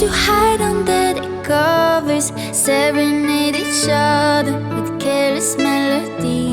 to hide under the covers, serenade each other with careless melodies.